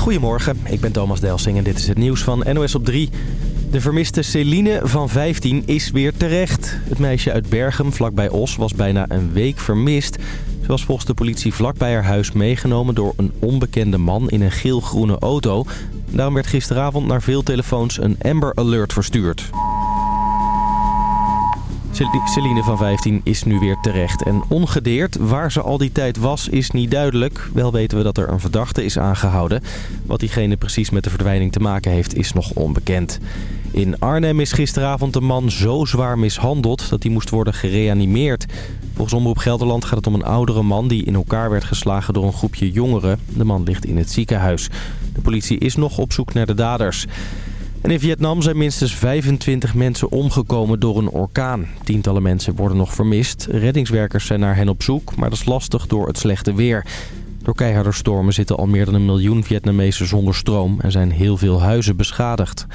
Goedemorgen, ik ben Thomas Delsing en dit is het nieuws van NOS op 3. De vermiste Celine van 15 is weer terecht. Het meisje uit Bergen, vlakbij Os, was bijna een week vermist. Ze was volgens de politie vlakbij haar huis meegenomen door een onbekende man in een geel-groene auto. Daarom werd gisteravond naar veel telefoons een Amber Alert verstuurd. Celine van 15 is nu weer terecht en ongedeerd. Waar ze al die tijd was is niet duidelijk. Wel weten we dat er een verdachte is aangehouden. Wat diegene precies met de verdwijning te maken heeft is nog onbekend. In Arnhem is gisteravond een man zo zwaar mishandeld dat hij moest worden gereanimeerd. Volgens Omroep Gelderland gaat het om een oudere man die in elkaar werd geslagen door een groepje jongeren. De man ligt in het ziekenhuis. De politie is nog op zoek naar de daders. In Vietnam zijn minstens 25 mensen omgekomen door een orkaan. Tientallen mensen worden nog vermist. Reddingswerkers zijn naar hen op zoek, maar dat is lastig door het slechte weer. Door keiharde stormen zitten al meer dan een miljoen Vietnamezen zonder stroom en zijn heel veel huizen beschadigd.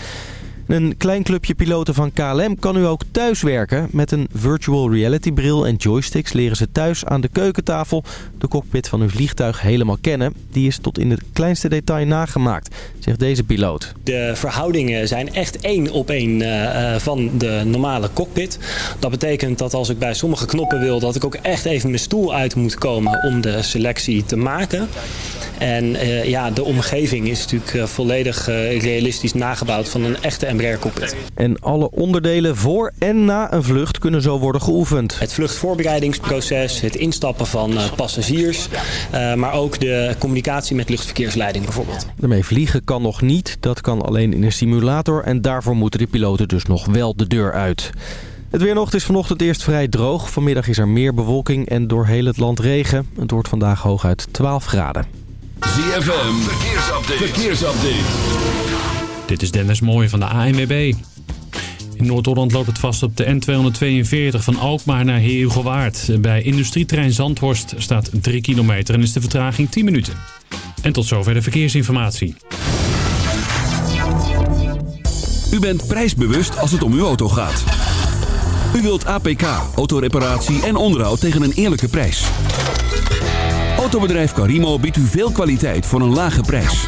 Een klein clubje piloten van KLM kan nu ook thuiswerken. Met een virtual reality bril en joysticks leren ze thuis aan de keukentafel de cockpit van hun vliegtuig helemaal kennen. Die is tot in het kleinste detail nagemaakt, zegt deze piloot. De verhoudingen zijn echt één op één uh, van de normale cockpit. Dat betekent dat als ik bij sommige knoppen wil dat ik ook echt even mijn stoel uit moet komen om de selectie te maken. En uh, ja, de omgeving is natuurlijk volledig realistisch nagebouwd van een echte Embraer cockpit. En alle onderdelen voor en na een vlucht kunnen zo worden geoefend. Het vluchtvoorbereidingsproces, het instappen van passagiers, uh, maar ook de communicatie met luchtverkeersleiding bijvoorbeeld. Daarmee vliegen kan nog niet, dat kan alleen in een simulator en daarvoor moeten de piloten dus nog wel de deur uit. Het weer nog is vanochtend eerst vrij droog. Vanmiddag is er meer bewolking en door heel het land regen. Het wordt vandaag hooguit 12 graden. ZFM, verkeersupdate. verkeersupdate. Dit is Dennis Mooij van de ANWB. In Noord-Holland loopt het vast op de N242 van Alkmaar naar Heerhugowaard. Bij industrieterrein Zandhorst staat 3 kilometer en is de vertraging 10 minuten. En tot zover de verkeersinformatie. U bent prijsbewust als het om uw auto gaat. U wilt APK, autoreparatie en onderhoud tegen een eerlijke prijs. Autobedrijf Carimo biedt u veel kwaliteit voor een lage prijs.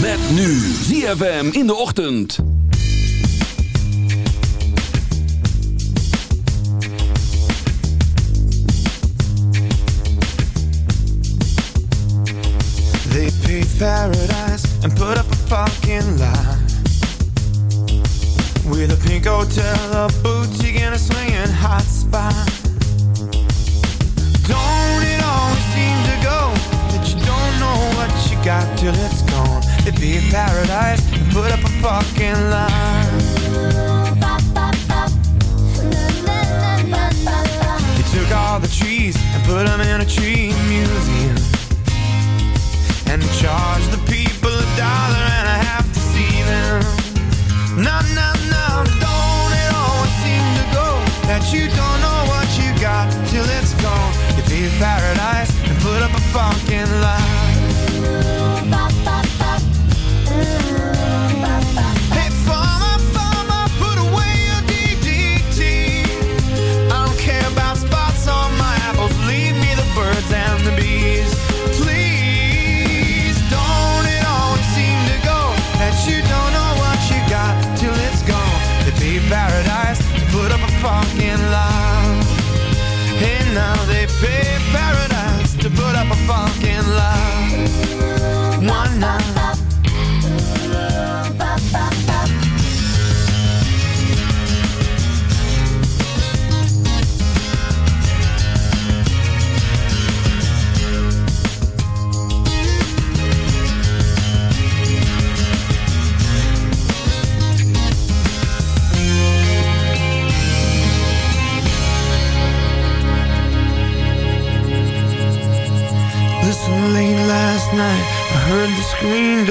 Met nu ZFM in de ochtend. They paved paradise and put up a fucking lie. With a pink hotel, a boutique, and a swinging hot spot. Paradise and put up a fucking lie. They took all the trees and put them in a tree museum and charge the people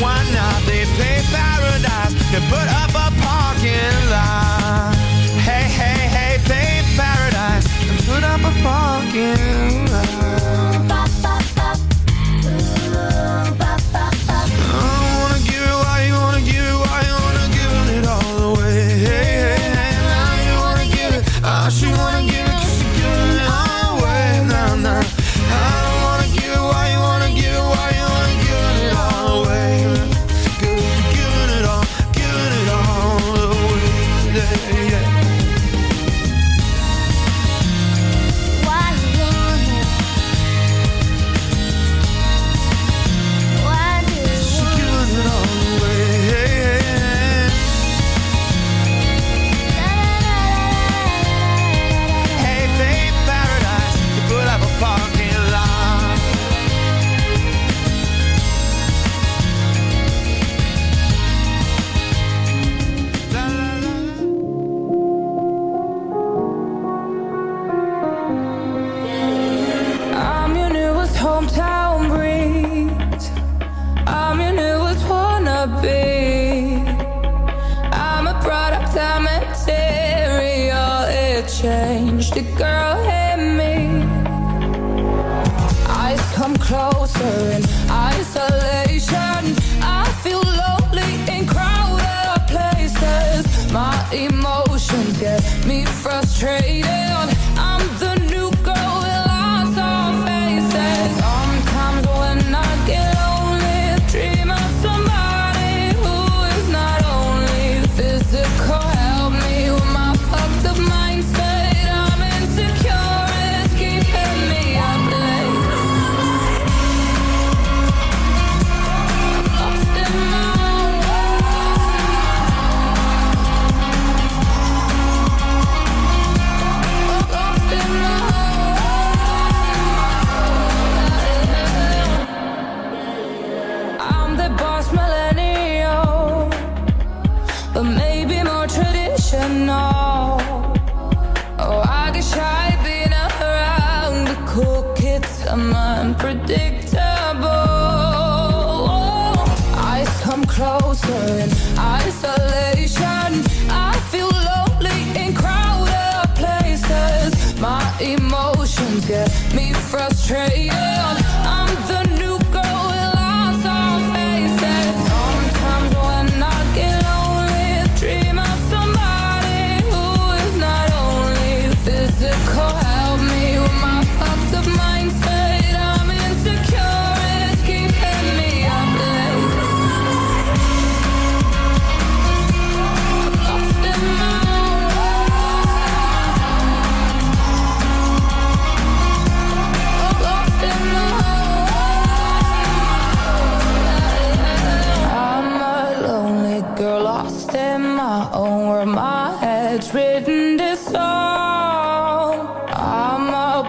why not? They play paradise and put up a parking lot. Hey, hey, hey, play paradise and put up a parking lot.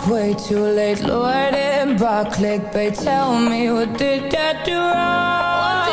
way too late. Lord and Brock clickbait. Tell me what did I do wrong?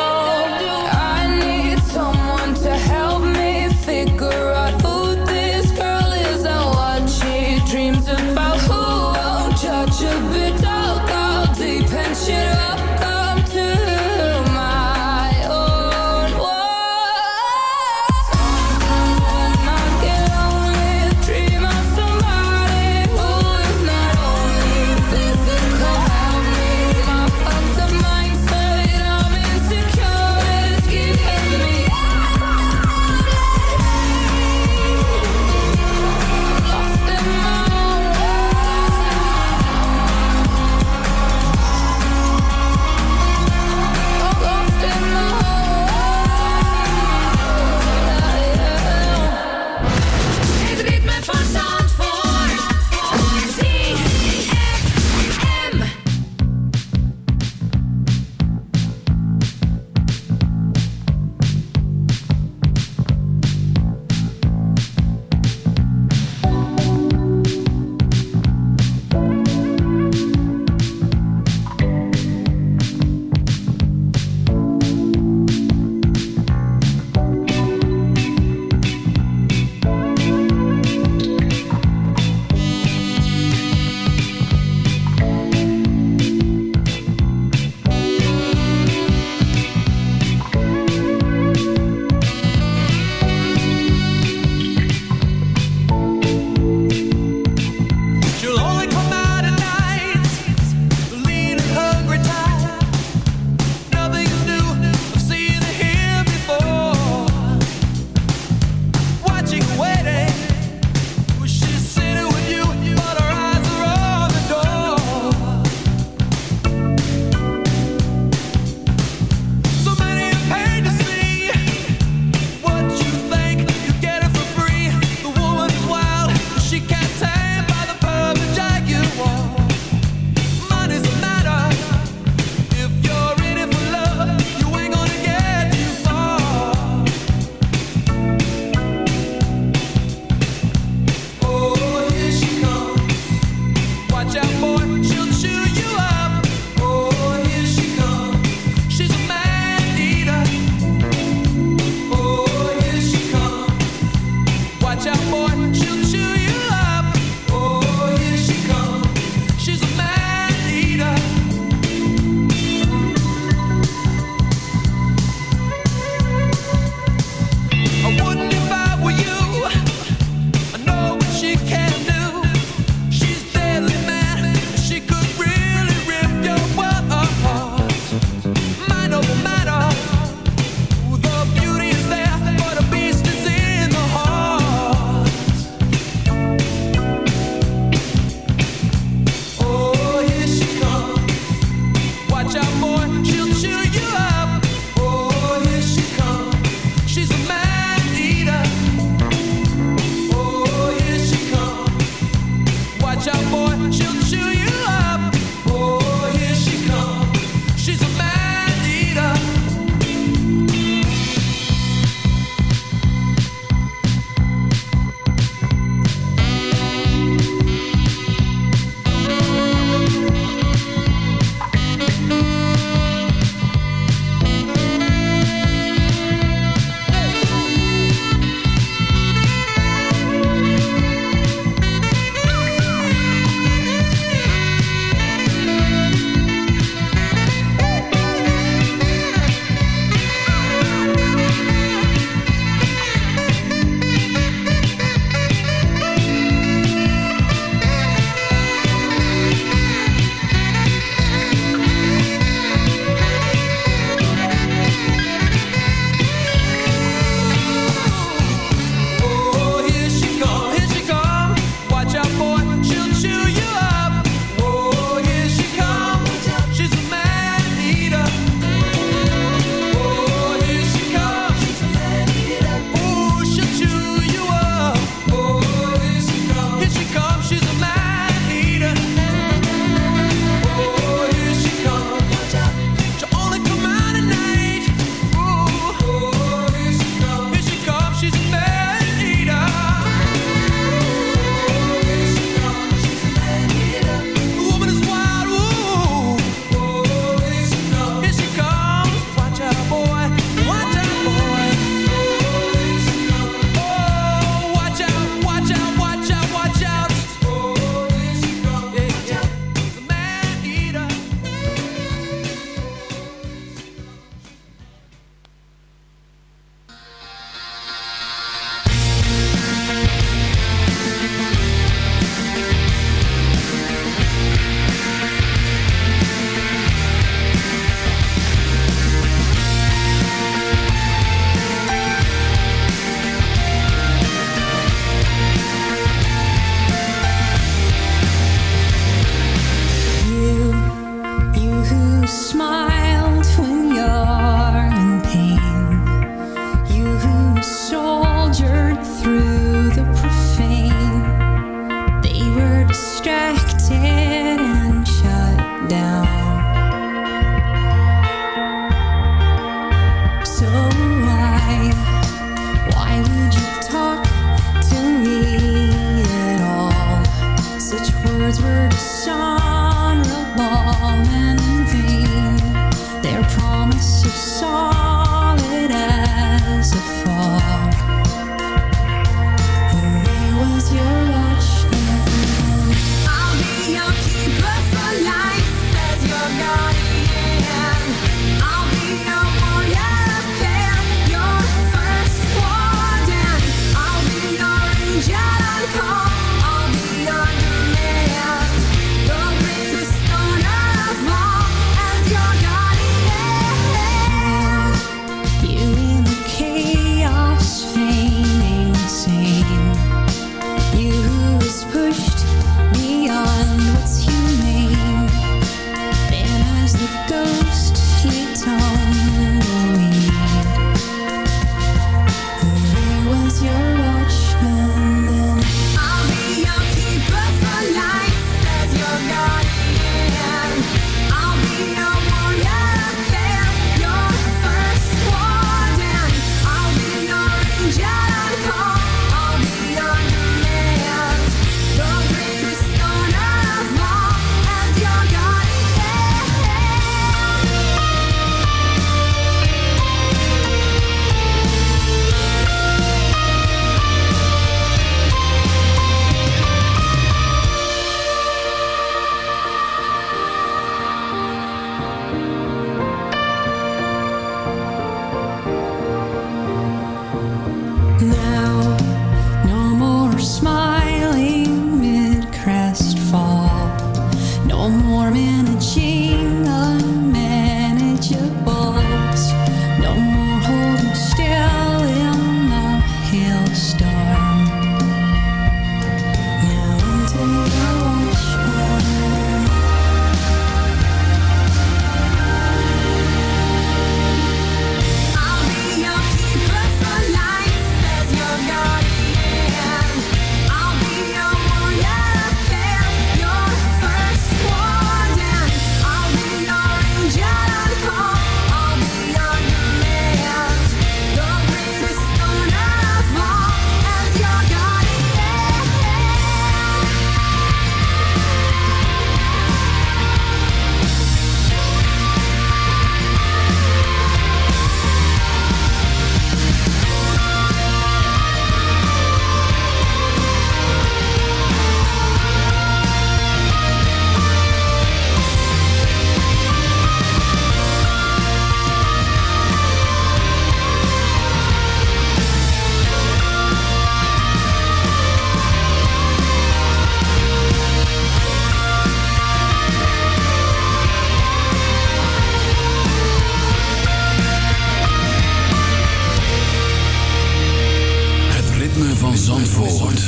Zandvoort.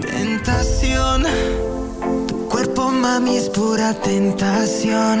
Tentación, tu cuerpo mami es pura tentación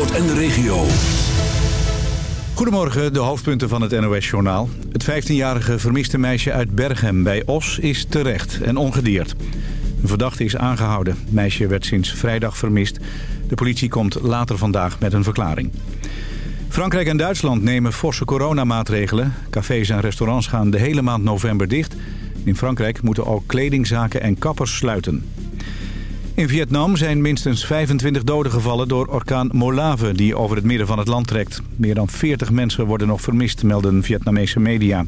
En de regio. Goedemorgen, de hoofdpunten van het NOS-journaal. Het 15-jarige vermiste meisje uit Berghem bij Os is terecht en ongedeerd. Een verdachte is aangehouden. Het meisje werd sinds vrijdag vermist. De politie komt later vandaag met een verklaring. Frankrijk en Duitsland nemen forse coronamaatregelen. Cafés en restaurants gaan de hele maand november dicht. In Frankrijk moeten ook kledingzaken en kappers sluiten. In Vietnam zijn minstens 25 doden gevallen door orkaan Molave... die over het midden van het land trekt. Meer dan 40 mensen worden nog vermist, melden Vietnamese media.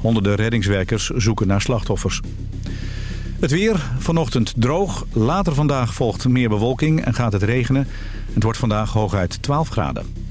Honderden reddingswerkers zoeken naar slachtoffers. Het weer, vanochtend droog. Later vandaag volgt meer bewolking en gaat het regenen. Het wordt vandaag hooguit 12 graden.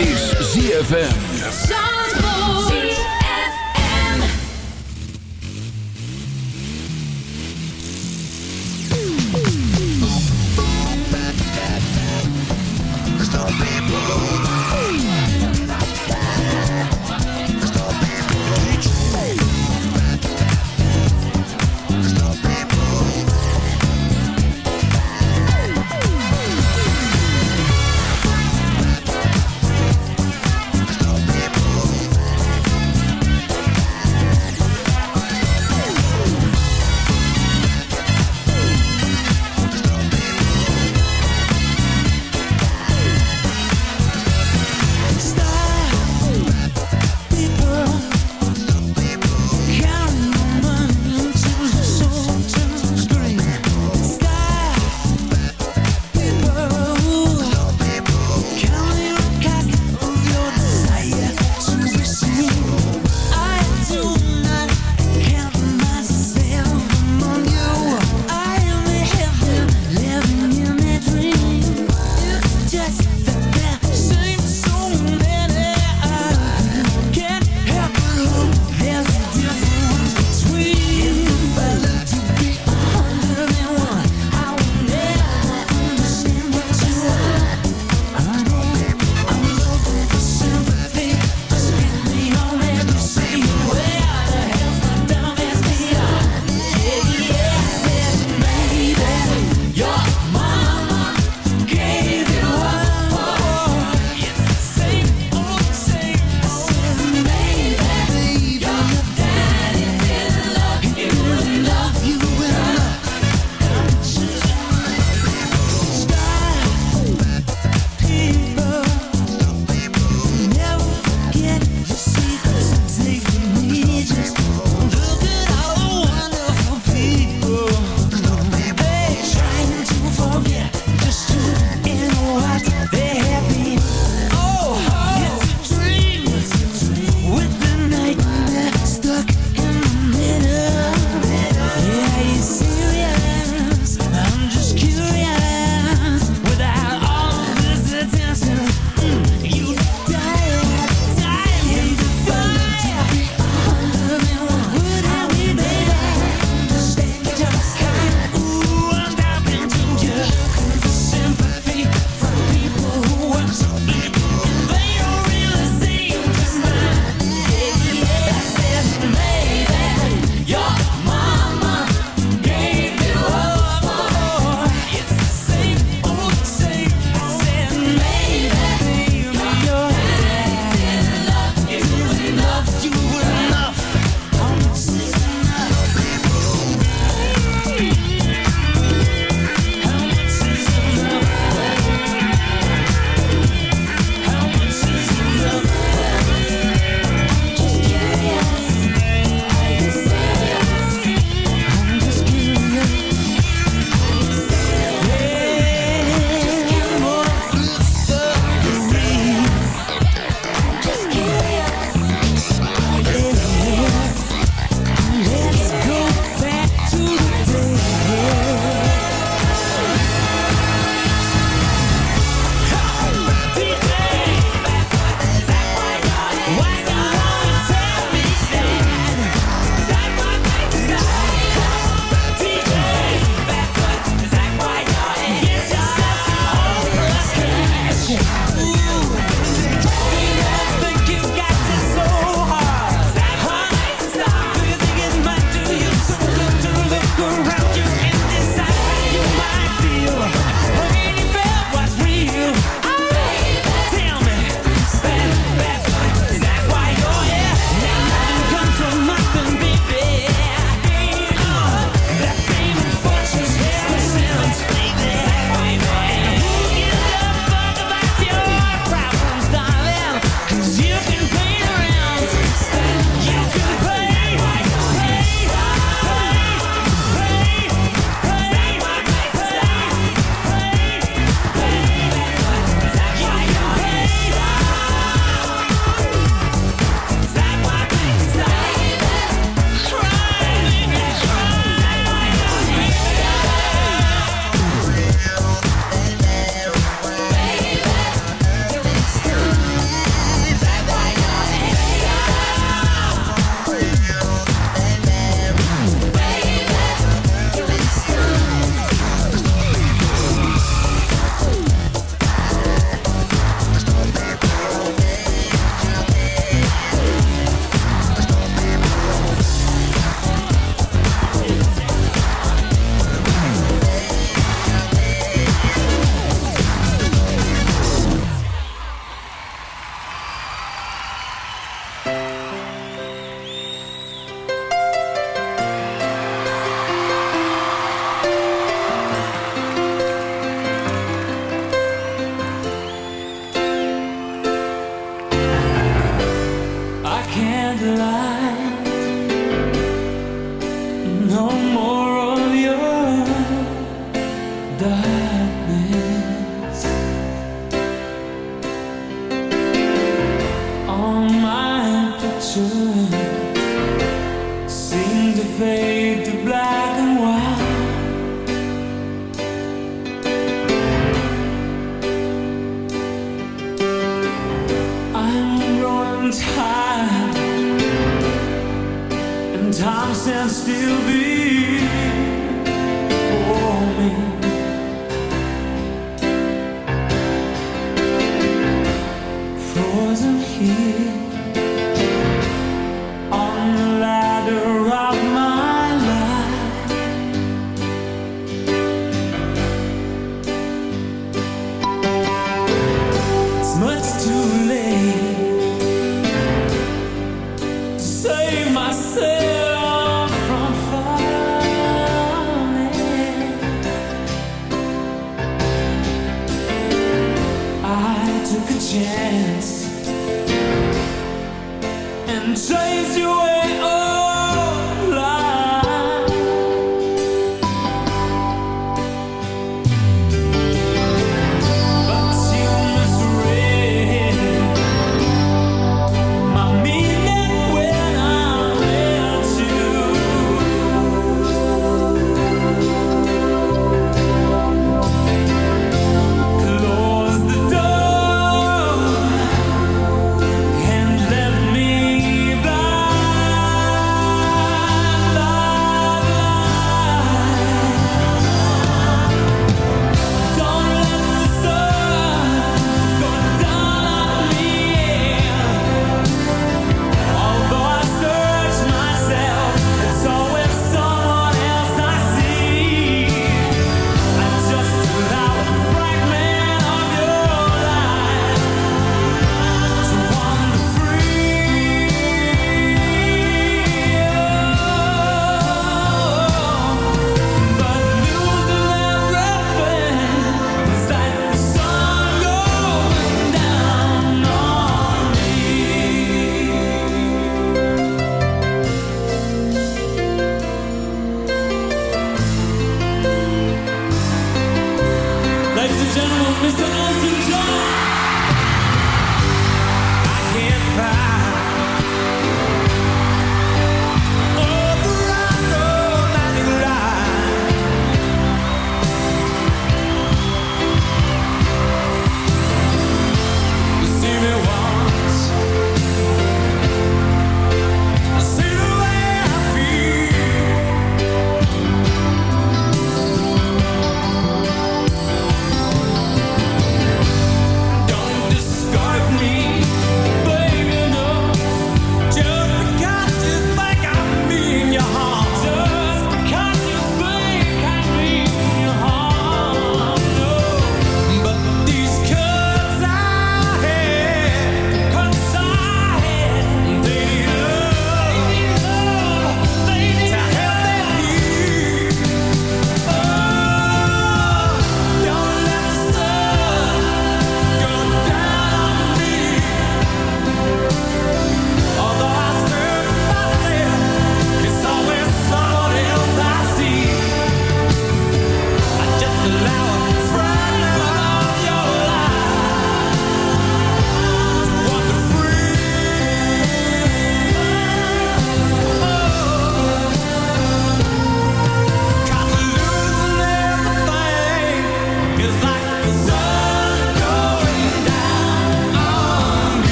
Is ZFM.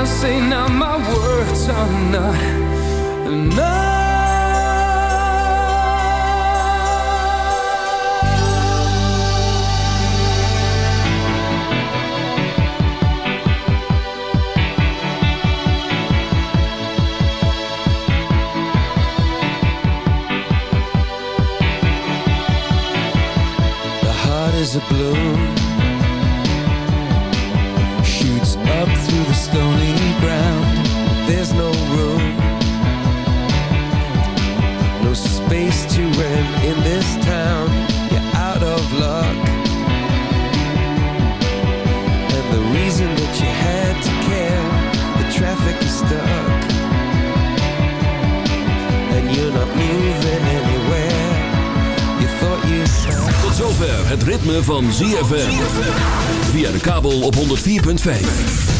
I say now? My words are not enough. Is a balloon ground There's no room. No space to rent in this town. You're out of luck. And the reason that you had to care The traffic is stuck. And you're not moving anywhere. You thought you Tot zover het ritme van ZFM. Via de kabel op 104.5.